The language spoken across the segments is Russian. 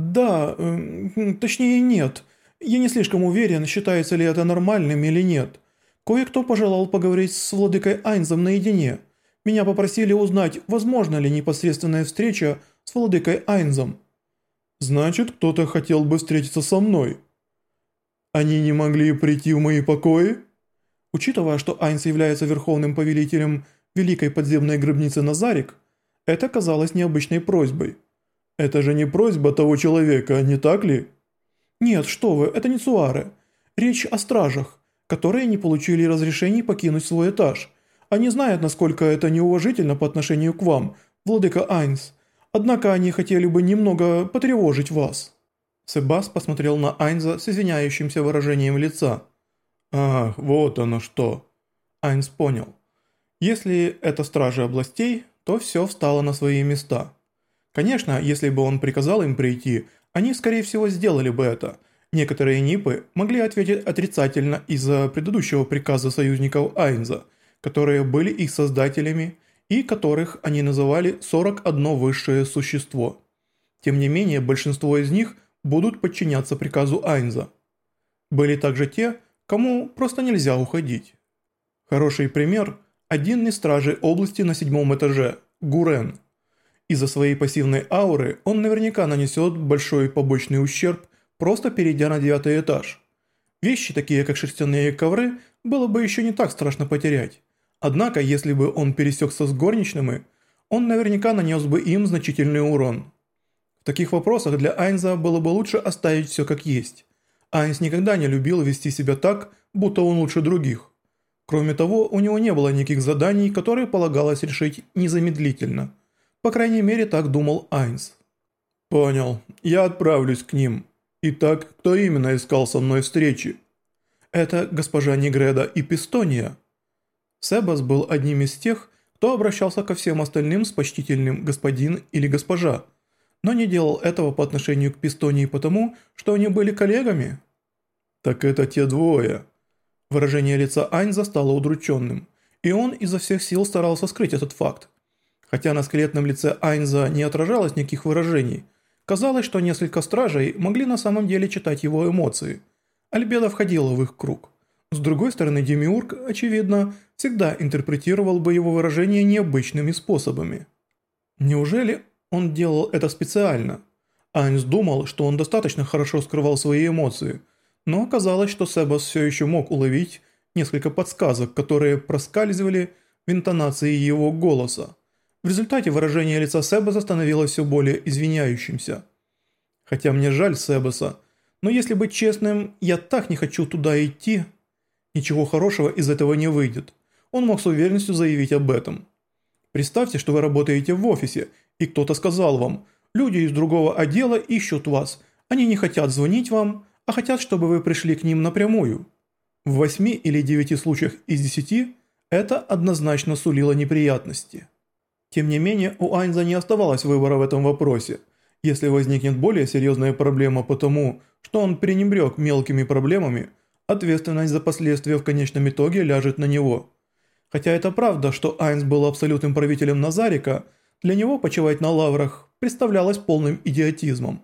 «Да, э, точнее нет. Я не слишком уверен, считается ли это нормальным или нет. Кое-кто пожелал поговорить с владыкой Айнзом наедине. Меня попросили узнать, возможно ли непосредственная встреча с владыкой Айнзом». «Значит, кто-то хотел бы встретиться со мной». «Они не могли прийти в мои покои?» Учитывая, что Айнс является верховным повелителем Великой подземной гробницы Назарик, это казалось необычной просьбой. «Это же не просьба того человека, не так ли?» «Нет, что вы, это не Цуаре. Речь о стражах, которые не получили разрешений покинуть свой этаж. Они знают, насколько это неуважительно по отношению к вам, владыка Айнс. Однако они хотели бы немного потревожить вас». Себас посмотрел на Айнза с извиняющимся выражением лица. «Ах, вот оно что!» Айнс понял. Если это стражи областей, то все встало на свои места. Конечно, если бы он приказал им прийти, они скорее всего сделали бы это. Некоторые НИПы могли ответить отрицательно из-за предыдущего приказа союзников Айнза, которые были их создателями и которых они называли 41 высшее существо. Тем не менее, большинство из них будут подчиняться приказу Айнза. Были также те, кому просто нельзя уходить. Хороший пример – один из стражей области на седьмом этаже – Гурен. Из-за своей пассивной ауры он наверняка нанесет большой побочный ущерб, просто перейдя на девятый этаж. Вещи, такие как шерстяные ковры, было бы еще не так страшно потерять. Однако, если бы он пересекся с горничными, он наверняка нанес бы им значительный урон. В таких вопросах для Айнза было бы лучше оставить все как есть. Айнс никогда не любил вести себя так, будто он лучше других. Кроме того, у него не было никаких заданий, которые полагалось решить незамедлительно. По крайней мере, так думал Айнс. «Понял. Я отправлюсь к ним. Итак, кто именно искал со мной встречи?» «Это госпожа Негреда и Пистония». Себас был одним из тех, кто обращался ко всем остальным с почтительным «господин» или «госпожа», но не делал этого по отношению к Пистонии потому, что они были коллегами. «Так это те двое». Выражение лица Айнза стало удрученным, и он изо всех сил старался скрыть этот факт. Хотя на скелетном лице Айнза не отражалось никаких выражений, казалось, что несколько стражей могли на самом деле читать его эмоции. Альбеда входила в их круг. С другой стороны, Демиург, очевидно, всегда интерпретировал бы его выражение необычными способами. Неужели он делал это специально. Айнс думал, что он достаточно хорошо скрывал свои эмоции, но оказалось, что Себас все еще мог уловить несколько подсказок, которые проскальзывали в интонации его голоса. В результате выражение лица Себаса становилось все более извиняющимся. Хотя мне жаль Себаса, но если быть честным, я так не хочу туда идти. Ничего хорошего из этого не выйдет. Он мог с уверенностью заявить об этом. Представьте, что вы работаете в офисе и кто-то сказал вам, люди из другого отдела ищут вас, они не хотят звонить вам, а хотят, чтобы вы пришли к ним напрямую. В восьми или девяти случаях из десяти это однозначно сулило неприятности. Тем не менее, у Айнза не оставалось выбора в этом вопросе. Если возникнет более серьезная проблема потому, что он пренебрег мелкими проблемами, ответственность за последствия в конечном итоге ляжет на него. Хотя это правда, что Айнс был абсолютным правителем Назарика – для него почивать на лаврах представлялось полным идиотизмом.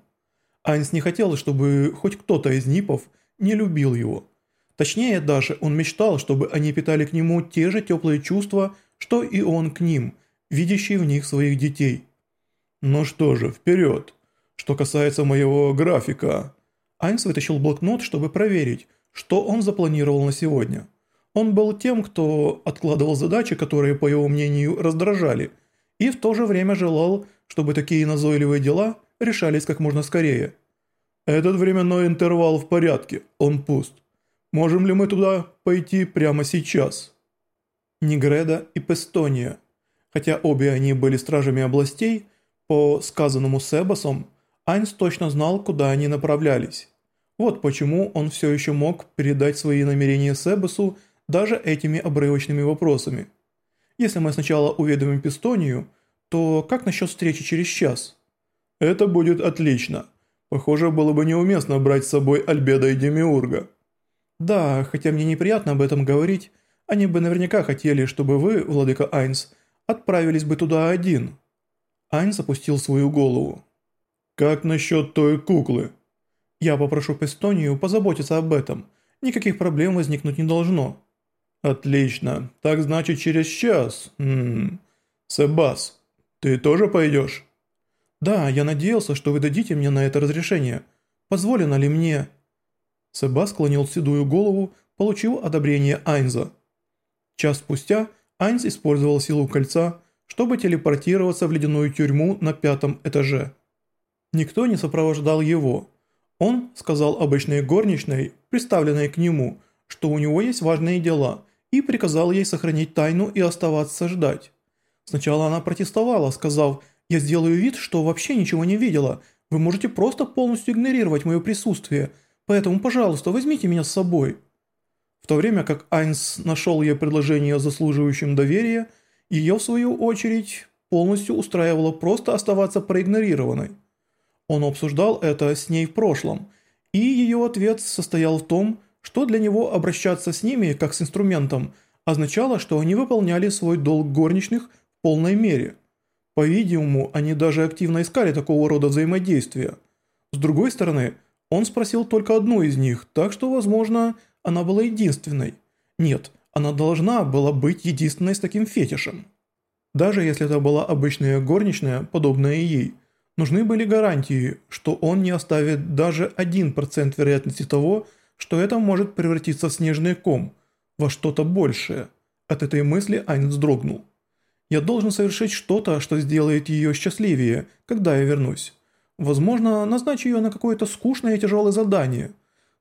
Айнс не хотел, чтобы хоть кто-то из Нипов не любил его. Точнее даже, он мечтал, чтобы они питали к нему те же теплые чувства, что и он к ним, видящий в них своих детей. «Ну что же, вперед! Что касается моего графика...» Айнс вытащил блокнот, чтобы проверить, что он запланировал на сегодня. Он был тем, кто откладывал задачи, которые, по его мнению, раздражали – и в то же время желал, чтобы такие назойливые дела решались как можно скорее. «Этот временной интервал в порядке, он пуст. Можем ли мы туда пойти прямо сейчас?» Нигреда и Пестония. Хотя обе они были стражами областей, по сказанному Себасом, Айнс точно знал, куда они направлялись. Вот почему он все еще мог передать свои намерения Себасу даже этими обрывочными вопросами – если мы сначала уведомим Пистонию, то как насчет встречи через час?» «Это будет отлично. Похоже, было бы неуместно брать с собой Альбеда и Демиурга». «Да, хотя мне неприятно об этом говорить, они бы наверняка хотели, чтобы вы, владыка Айнс, отправились бы туда один». Айнс опустил свою голову. Как насчет той куклы? Я попрошу Пестонию позаботиться об этом. Никаких проблем возникнуть не должно. Отлично. Так значит через час. Ммм. Себас, ты тоже пойдешь? Да, я надеялся, что вы дадите мне на это разрешение. Позволено ли мне? Себас склонил седую голову, получил одобрение Айнза. Час спустя Айнс использовал силу кольца, чтобы телепортироваться в ледяную тюрьму на пятом этаже. Никто не сопровождал его. Он сказал обычной горничной, представленной к нему, что у него есть важные дела, и приказал ей сохранить тайну и оставаться ждать. Сначала она протестовала, сказав «Я сделаю вид, что вообще ничего не видела, вы можете просто полностью игнорировать мое присутствие, поэтому, пожалуйста, возьмите меня с собой». В то время как Айнс нашел ей предложение заслуживающим доверия, ее, в свою очередь, полностью устраивало просто оставаться проигнорированной. Он обсуждал это с ней в прошлом, и ее ответ состоял в том, что для него обращаться с ними как с инструментом означало, что они выполняли свой долг горничных в полной мере. По-видимому, они даже активно искали такого рода взаимодействия. С другой стороны, он спросил только одну из них, так что, возможно, она была единственной. Нет, она должна была быть единственной с таким фетишем. Даже если это была обычная горничная, подобная ей, нужны были гарантии, что он не оставит даже 1% вероятности того, что это может превратиться в снежный ком, во что-то большее. От этой мысли Айн вздрогнул. «Я должен совершить что-то, что сделает ее счастливее, когда я вернусь. Возможно, назначу ее на какое-то скучное и тяжелое задание,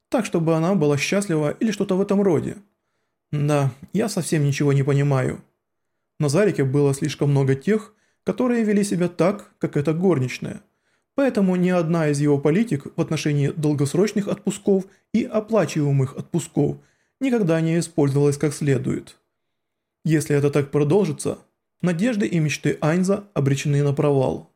так чтобы она была счастлива или что-то в этом роде». Да, я совсем ничего не понимаю. На Зарике было слишком много тех, которые вели себя так, как эта горничная. Поэтому ни одна из его политик в отношении долгосрочных отпусков и оплачиваемых отпусков никогда не использовалась как следует. Если это так продолжится, надежды и мечты Айнза обречены на провал.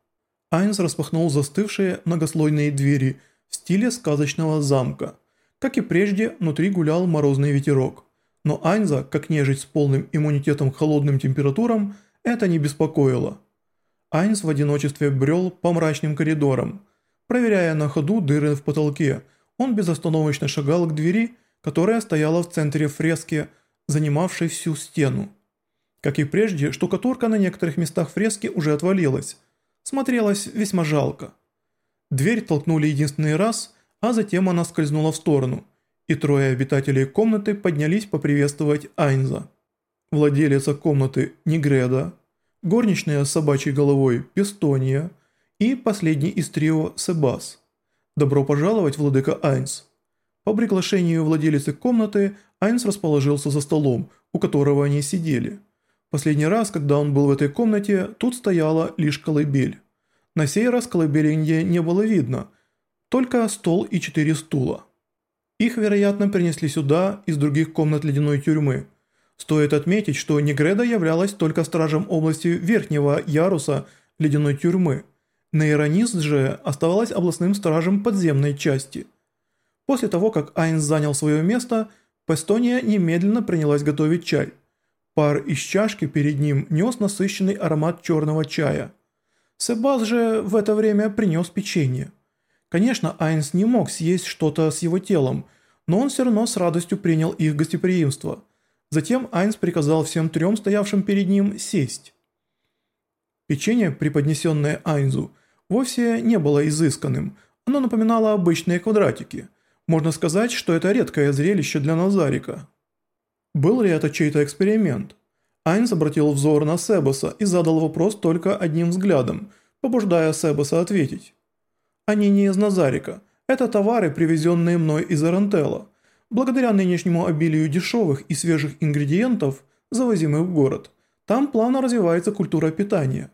Айнз распахнул застывшие многослойные двери в стиле сказочного замка. Как и прежде, внутри гулял морозный ветерок. Но Айнза, как нежить с полным иммунитетом к холодным температурам, это не беспокоило. Айнз в одиночестве брел по мрачным коридорам. Проверяя на ходу дыры в потолке, он безостановочно шагал к двери, которая стояла в центре фрески, занимавшей всю стену. Как и прежде, штукатурка на некоторых местах фрески уже отвалилась. Смотрелась весьма жалко. Дверь толкнули единственный раз, а затем она скользнула в сторону – и трое обитателей комнаты поднялись поприветствовать Айнза. Владелица комнаты Негреда, горничная с собачьей головой Пестония и последний из трио Себас. «Добро пожаловать, владыка Айнс». По приглашению владелицы комнаты Айнс расположился за столом, у которого они сидели. Последний раз, когда он был в этой комнате, тут стояла лишь колыбель. На сей раз колыбели не было видно, только стол и четыре стула. Их, вероятно, принесли сюда из других комнат ледяной тюрьмы. Стоит отметить, что Негреда являлась только стражем области верхнего яруса ледяной тюрьмы. Нейронист же оставалась областным стражем подземной части. После того, как Айнс занял свое место, Пестония немедленно принялась готовить чай. Пар из чашки перед ним нес насыщенный аромат черного чая. Себас же в это время принес печенье. Конечно, Айнс не мог съесть что-то с его телом, но он все равно с радостью принял их гостеприимство. Затем Айнс приказал всем трем стоявшим перед ним сесть. Печенье, преподнесенное Айнзу, вовсе не было изысканным, оно напоминало обычные квадратики. Можно сказать, что это редкое зрелище для Назарика. Был ли это чей-то эксперимент? Айнс обратил взор на Себаса и задал вопрос только одним взглядом, побуждая Себаса ответить. Они не из Назарика. Это товары, привезенные мной из Арантелла. Благодаря нынешнему обилию дешевых и свежих ингредиентов, завозимых в город, там плавно развивается культура питания.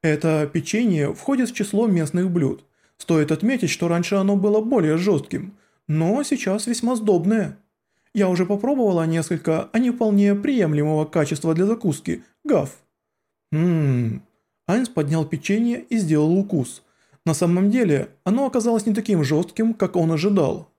Это печенье входит в число местных блюд. Стоит отметить, что раньше оно было более жестким, но сейчас весьма сдобное. Я уже попробовала несколько, а не вполне приемлемого качества для закуски, гав. Ммм. Айнс поднял печенье и сделал укус – на самом деле, оно оказалось не таким жестким, как он ожидал.